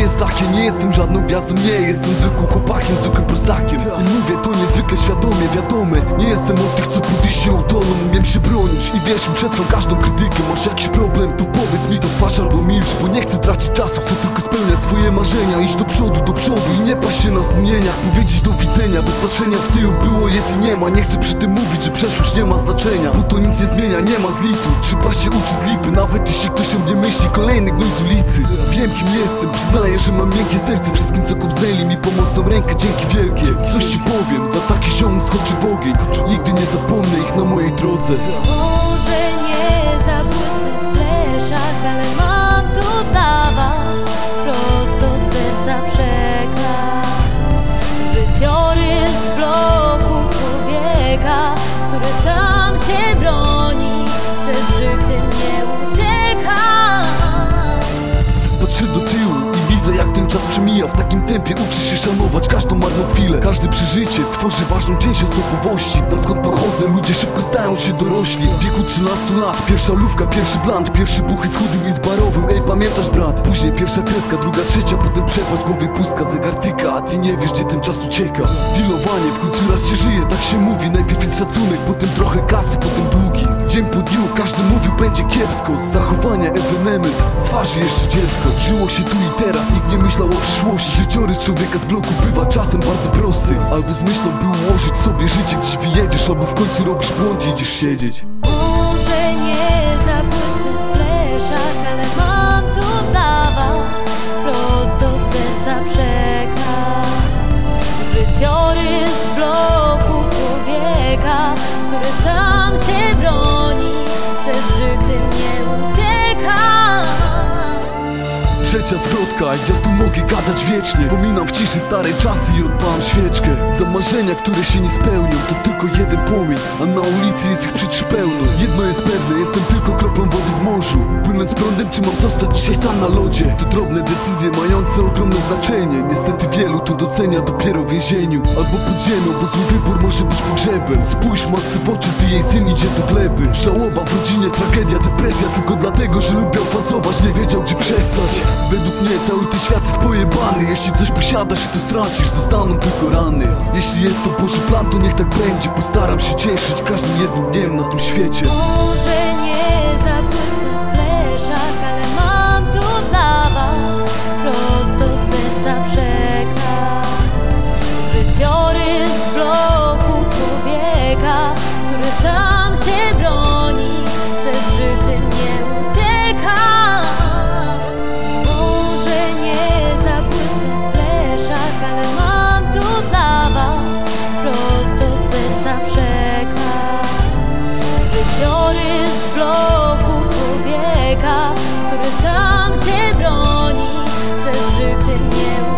jest takie? Nie jestem żadną gwiazdą, nie jestem zwykłym chłopakiem Zwykłym prostakiem. I mówię to niezwykle świadomie, wiadome Nie jestem od tych, co budy się utoną Umiem się bronić i wiesz mi, przetrwam każdą krytykę. Masz jakiś problem, to powiedz mi to twarz albo milcz Bo nie chcę tracić czasu, chcę tylko spełniać swoje marzenia Iść do przodu, do przodu i nie paść się na wspomnieniach. Powiedzieć do widzenia, bez patrzenia w tył. Było, jest i nie ma, nie chcę przy tym mówić, że przeszłość nie ma znaczenia. Bo to nic nie zmienia, nie ma zlitu. Trzeba się uczyć z lipy, nawet jeśli ktoś o mnie myśli Kolejny gnój z ulicy. Wiem kim jestem, przyznaję, że mam miękkie serce Wszystkim co kopznęli mi pomocną rękę, dzięki wielkie. Coś ci powiem, za taki ziom skoczy w ogień. Nigdy nie zapomnę ich na mojej drodze czas przemija W takim tempie uczysz się szanować każdą marną chwilę. Każde przeżycie tworzy ważną część osobowości. Tam skąd pochodzę ludzie szybko stają się dorośli. W wieku 13 lat pierwsza lówka, pierwszy blant. Pierwszy buchy z chudym i z barowym. Ej pamiętasz brat? Później pierwsza kreska, druga, trzecia Potem przepaść, głowie pustka, zegar tyka A ty nie wiesz gdzie ten czas ucieka. Dealowanie, w końcu raz się żyje, tak się mówi. Najpierw jest szacunek, potem trochę kasy, potem długi. Dzień po dniu każdy mówił będzie kiepsko. Z zachowania ewenement, z twarzy jeszcze dziecko. Żyło się tu i teraz, nikt nie myślał o przyszłości Życiorys człowieka z bloku bywa czasem bardzo prosty Albo z myślą by ułożyć sobie życie gdzieś wyjedziesz Albo w końcu robisz błąd i idziesz siedzieć Trzecia zwrotka, ja tu mogę gadać wiecznie. Wspominam w ciszy stare czasy i odpalam świeczkę. Za marzenia, które się nie spełnią, to tylko jeden płomień A na ulicy jest ich przecież pełno. Jedno jest pewne, jestem tylko morzu Prądem, czy mam zostać dzisiaj sam na lodzie? To drobne decyzje mające ogromne znaczenie. Niestety wielu to docenia dopiero w więzieniu Albo pod ziemią, bo zły wybór może być pogrzebem. Spójrz matce w oczy, gdy jej syn idzie do gleby. Żałoba w rodzinie, tragedia, depresja Tylko dlatego, że lubiał fasować, nie wiedział gdzie przestać. Według mnie cały ten świat jest pojebany. Jeśli coś posiadasz to stracisz, zostaną tylko rany. Jeśli jest to Boży plan, to niech tak będzie Postaram się cieszyć każdym jednym dniem na tym świecie Wyciory z bloku człowieka, który sam się broni, przed życiem nie ucieka. Może nie zabłysnę w pleszach, ale mam tu dla was prosto serca przekaz. Wyciory z bloku człowieka, który sam się broni, przed życiem nie ucieka.